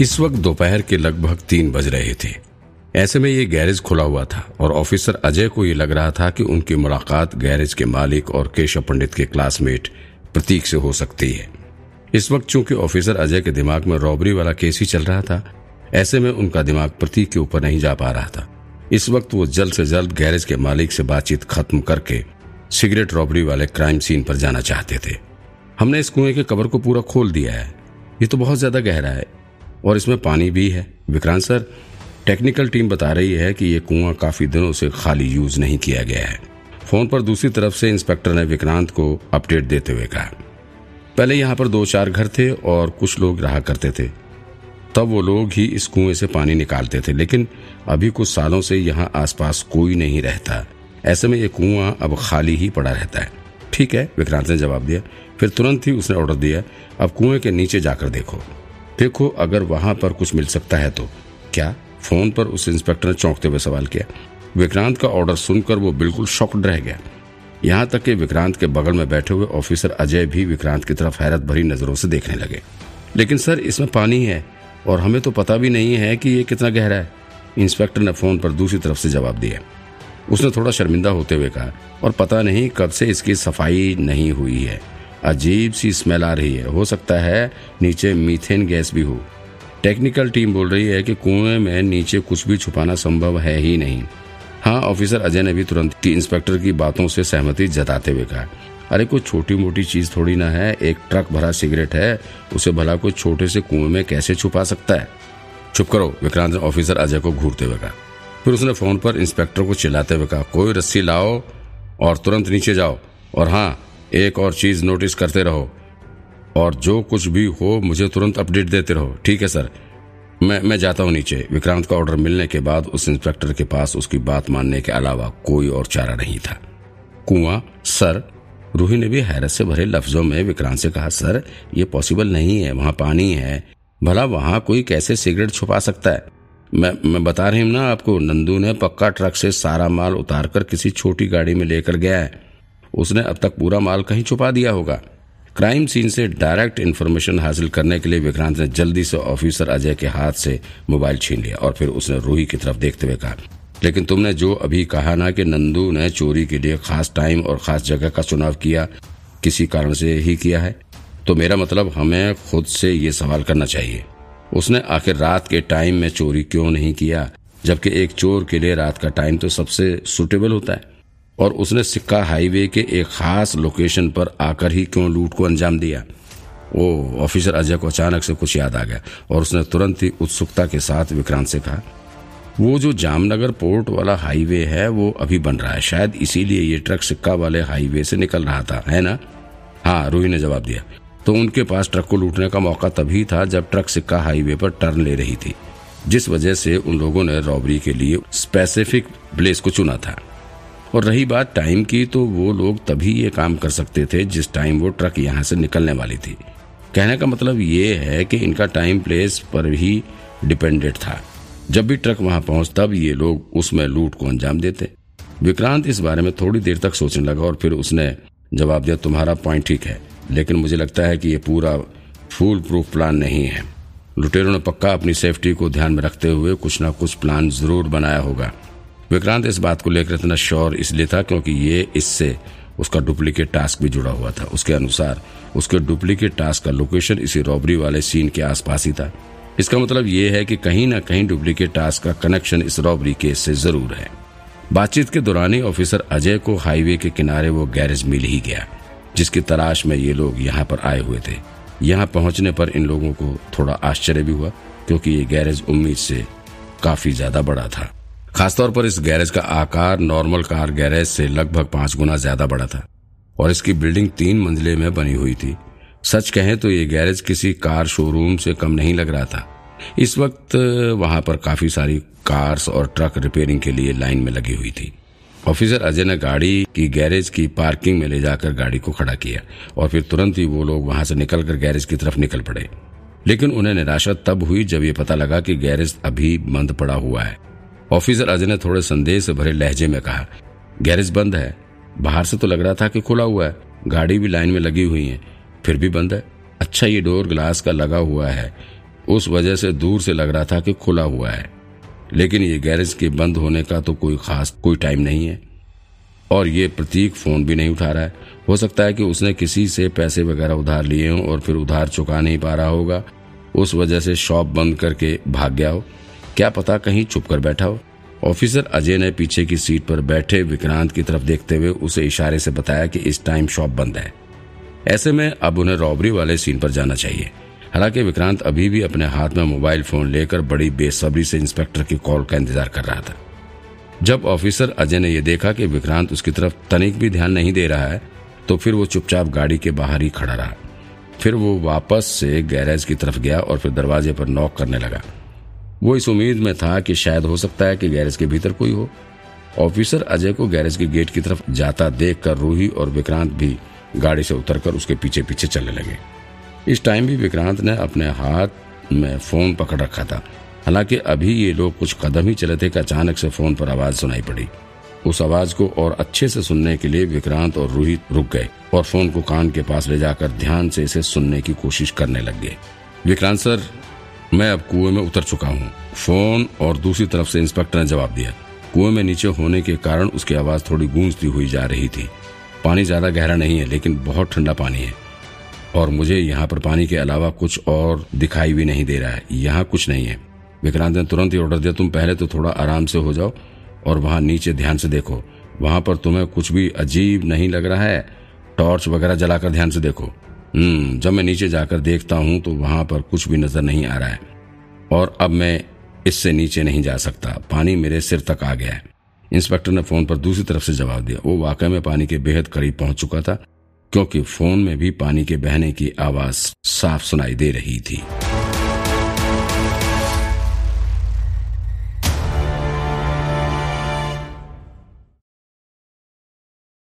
इस वक्त दोपहर के लगभग तीन बज रहे थे। ऐसे में ये गैरेज खुला हुआ था और ऑफिसर अजय को ये लग रहा था कि उनकी मुलाकात गैरेज के मालिक और केशव पंडित के क्लासमेट प्रतीक से हो सकती है। इस वक्त चूँकि ऑफिसर अजय के दिमाग में रॉबरी वाला केस ही चल रहा था, ऐसे में उनका दिमाग प्रतीक के ऊपर नहीं जा पा रहा था। इस वक्त वो जल्द से जल्द गैरेज के मालिक से बातचीत खत्म करके सिगरेट रॉबरी वाले क्राइम सीन पर जाना चाहते थे। हमने इस कुएँ के कवर को पूरा खोल दिया है। ये तो बहुत ज़्यादा गहरा है। और इसमें पानी भी है। विक्रांत सर टेक्निकल टीम बता रही है कि ये कुआँ काफ़ी दिनों से खाली यूज़ नहीं किया गया है। फ़ोन पर दूसरी तरफ़ से इंस्पेक्टर ने विक्रांत को अपडेट देते हुए कहा। पहले यहाँ पर दो चार घर थे और कुछ लोग रहा करते थे। तब वो लोग ही इस कुएँ से पानी निकालते थे, लेकिन अभी कुछ सालों से यहाँ आसपास कोई नहीं रहता। ऐसे में ये कुआँ अब खाली ही पड़ा रहता है। ठीक है, विक्रांत ने जवाब दिया। फिर तुरंत ही उसने ऑर्डर दिया, अब कुएँ के नीचे जाकर देखो। देखो, अगर वहाँ पर कुछ मिल सकता है तो। क्या? फ़ोन पर उस इंस्पेक्टर ने चौंकते हुए सवाल किया। विक्रांत का ऑर्डर सुनकर वो बिल्कुल शॉक्ड रह गया। यहाँ तक कि विक्रांत के बगल में बैठे हुए ऑफिसर अजय भी विक्रांत की तरफ़ हैरत भरी नज़रों से देखने लगे। लेकिन सर, इसमें पानी है और हमें तो पता भी नहीं है कि ये कितना गहरा है। इंस्पेक्टर ने फ़ोन पर दूसरी तरफ़ से जवाब दिया। उसने थोड़ा शर्मिंदा होते हुए कहा और पता नहीं कब से इसकी सफ़ाई नहीं हुई है। अजीब सी स्मेल आ रही है। हो सकता है नीचे मीथेन गैस भी हो। टेक्निकल टीम बोल रही है कि कुएँ में नीचे कुछ भी छुपाना संभव है ही नहीं। हाँ ऑफिसर अजय ने भी तुरंत इंस्पेक्टर की बातों से सहमति जताते हुए कहा। अरे, कोई छोटी मोटी चीज़ थोड़ी ना है। एक ट्रक भरा सिगरेट है। उसे भला कोई छोटे से कुएँ में कैसे छुपा सकता है? चुप करो, विक्रांत ने ऑफिसर अजय को घूरते हुए कहा। फिर उसने फ़ोन पर इंस्पेक्टर को चिल्लाते हुए कहा, कोई रस्सी लाओ और तुरंत नीचे जाओ। और हाँ एक और चीज़ नोटिस करते रहो। और जो कुछ भी हो, मुझे तुरंत अपडेट देते रहो। ठीक है, सर? मैं मैं जाता हूँ नीचे। विक्रांत का ऑर्डर मिलने के बाद उस इंस्पेक्टर के पास उसकी बात मानने के अलावा कोई और चारा नहीं था। कुआँ, सर, रूही ने भी हैरत से भरे लफ्जों में विक्रांत से कहा, सर, ये पॉसिबल नहीं है, वहाँ पानी है। भला वहाँ कोई कैसे सिगरेट छुपा सकता है? मैं मैं बता रही हूँ ना आपको, नंदू ने पक्का ट्रक से सारा माल उतारकर किसी छोटी गाड़ी में लेकर गया है। उसने अब तक पूरा माल कहीं छुपा दिया होगा। क्राइम सीन से डायरेक्ट इन्फॉर्मेशन हासिल करने के लिए विक्रांत ने जल्दी से ऑफिसर अजय के हाथ से मोबाइल छीन लिया और फिर उसने रूही की तरफ़ देखते हुए कहा, लेकिन तुमने जो अभी कहा ना कि नंदू ने चोरी के लिए खास टाइम और खास जगह का चुनाव किया, किसी कारण से ही किया है? तो मेरा मतलब हमें खुद से ये सवाल करना चाहिए। उसने आखिर रात के टाइम में चोरी क्यों नहीं किया, जबकि एक चोर के लिए रात का टाइम तो सबसे सुटेबल होता है? और उसने सिक्का हाईवे के एक खास लोकेशन पर आकर ही क्यों लूट को अंजाम दिया? ओ, ऑफिसर अजय को अचानक से कुछ याद आ गया और उसने तुरंत ही उत्सुकता के साथ विक्रांत से कहा, वो जो जामनगर पोर्ट वाला हाईवे है, वो अभी बन रहा है। शायद इसीलिए ये ट्रक सिक्का वाले हाईवे से निकल रहा था, है ना? हाँ रूही ने जवाब दिया। तो उनके पास ट्रक को लूटने का मौका तभी था जब ट्रक सिक्का हाईवे पर टर्न ले रही थी, जिस वजह से उन लोगों ने रॉबरी के लिए स्पेसिफिक प्लेस को चुना था। और रही बात टाइम की तो वो लोग तभी ये काम कर सकते थे जिस टाइम वो ट्रक यहाँ से निकलने वाली थी। कहने का मतलब ये है कि इनका टाइम प्लेस पर ही डिपेंडेंट था। जब भी ट्रक वहाँ पहुँच, तब ये लोग उसमें लूट को अंजाम देते। विक्रांत इस बारे में थोड़ी देर तक सोचने लगा और फिर उसने जवाब दिया, तुम्हारा पॉइंट ठीक है, लेकिन मुझे लगता है कि ये पूरा फुल प्रूफ प्लान नहीं है। लुटेरों ने पक्का अपनी सेफ्टी को ध्यान में रखते हुए कुछ न कुछ प्लान ज़रूर बनाया होगा। विक्रांत इस बात को लेकर इतना श्योर इसलिए था क्योंकि ये इससे उसका डुप्लीकेट टास्क भी जुड़ा हुआ था। उसके अनुसार, उसके डुप्लीकेट टास्क का लोकेशन इसी रॉबरी वाले सीन के आसपास ही था। इसका मतलब ये है कि कहीं ना कहीं डुप्लीकेट टास्क का कनेक्शन इस रॉबरी केस से ज़रूर है। बातचीत के दौरान ही ऑफिसर अजय को हाईवे के किनारे वो गैरेज मिल ही गया, जिसकी तलाश में ये लोग यहाँ पर आए हुए थे। यहाँ पहुँचने पर इन लोगों को थोड़ा आश्चर्य भी हुआ, क्योंकि ये गैरेज उम्मीद से काफ़ी ज़्यादा बड़ा था। खासतौर पर इस गैरेज का आकार नॉर्मल कार गैरेज से लगभग पाँच गुना ज़्यादा बड़ा था और इसकी बिल्डिंग तीन मंजिले में बनी हुई थी। सच कहें तो ये गैरेज किसी कार शोरूम से कम नहीं लग रहा था। इस वक्त, वहाँ पर काफ़ी सारी कार्स और ट्रक रिपेयरिंग के लिए लाइन में लगी हुई थी। ऑफिसर अजय ने गाड़ी की गैरेज की पार्किंग में ले जाकर गाड़ी को खड़ा किया और फिर तुरंत ही वो लोग वहाँ से निकलकर गैरेज की तरफ़ निकल पड़े। लेकिन उन्हें निराशा तब हुई जब ये पता लगा कि गैरेज अभी बंद पड़ा हुआ है। ऑफिसर अजय ने थोड़े संदेह से भरे लहजे में कहा, गैरेज बंद है। बाहर से तो लग रहा था कि खुला हुआ है। गाड़ी भी लाइन में लगी हुई है। फिर भी बंद है। अच्छा ये डोर ग्लास का लगा हुआ है। उस वजह से दूर से लग रहा था कि खुला हुआ है। लेकिन ये गैरेज के बंद होने का तो कोई खास, कोई टाइम नहीं है। और ये प्रतीक फ़ोन भी नहीं उठा रहा है। हो सकता है कि उसने किसी से पैसे वगैरह उधार लिए हों और फिर उधार चुका नहीं पा रहा होगा। उस वजह से शॉप बंद करके भाग गया हो। क्या पता कहीं छुप कर बैठा हो? ऑफिसर अजय ने पीछे की सीट पर बैठे विक्रांत की तरफ़ देखते हुए उसे इशारे से बताया कि इस टाइम शॉप बंद है। ऐसे में अब उन्हें रॉबरी वाले सीन पर जाना चाहिए। हालाँकि विक्रांत अभी भी अपने हाथ में मोबाइल फ़ोन लेकर बड़ी बेसब्री से इंस्पेक्टर की कॉल का इंतज़ार कर रहा था। जब ऑफिसर अजय ने यह देखा कि विक्रांत उसकी तरफ़ तनिक भी ध्यान नहीं दे रहा है तो फिर वो चुपचाप गाड़ी के बाहर ही खड़ा रहा। फिर वो वापस से गैरेज की तरफ़ गया और फिर दरवाजे पर नॉक करने लगा। वो इस उम्मीद में था कि शायद हो सकता है कि गैरेज के भीतर कोई हो। ऑफिसर अजय को गैरेज के गेट की तरफ़ जाता देखकर रूही और विक्रांत भी गाड़ी से उतरकर उसके पीछे पीछे चलने लगे। इस टाइम भी विक्रांत ने अपने हाथ में फ़ोन पकड़ रखा था। हालाँकि अभी ये लोग कुछ कदम ही चले थे कि अचानक से फ़ोन पर आवाज़ सुनाई पड़ी। उस आवाज़ को और अच्छे से सुनने के लिए विक्रांत और रोहित रुक गए और फ़ोन को कान के पास ले जाकर ध्यान से इसे सुनने की कोशिश करने लग गए। विक्रांत सर मैं अब कुएँ में उतर चुका हूँ। फ़ोन और दूसरी तरफ़ से इंस्पेक्टर ने जवाब दिया। कुएँ में नीचे होने के कारण उसकी आवाज़ थोड़ी गूंजती हुई जा रही थी। पानी ज़्यादा गहरा नहीं है, लेकिन बहुत ठंडा पानी है। और मुझे यहाँ पर पानी के अलावा कुछ और दिखाई भी नहीं दे रहा है। यहाँ कुछ नहीं है। विक्रांत ने तुरंत ही ऑर्डर दिया, तुम पहले तो थोड़ा आराम से हो जाओ और वहाँ नीचे ध्यान से देखो। वहाँ पर तुम्हें कुछ भी अजीब नहीं लग रहा है। टॉर्च वगैरह जलाकर ध्यान से देखो। हम्म जब मैं नीचे जाकर देखता हूँ तो वहाँ पर कुछ भी नज़र नहीं आ रहा है। और अब मैं इससे नीचे नहीं जा सकता। पानी मेरे सिर तक आ गया है। इंस्पेक्टर ने फ़ोन पर दूसरी तरफ़ से जवाब दिया। वो वाकई में पानी के बेहद करीब पहुँच चुका था, क्योंकि फ़ोन में भी पानी के बहने की आवाज़ साफ़ सुनाई दे रही थी।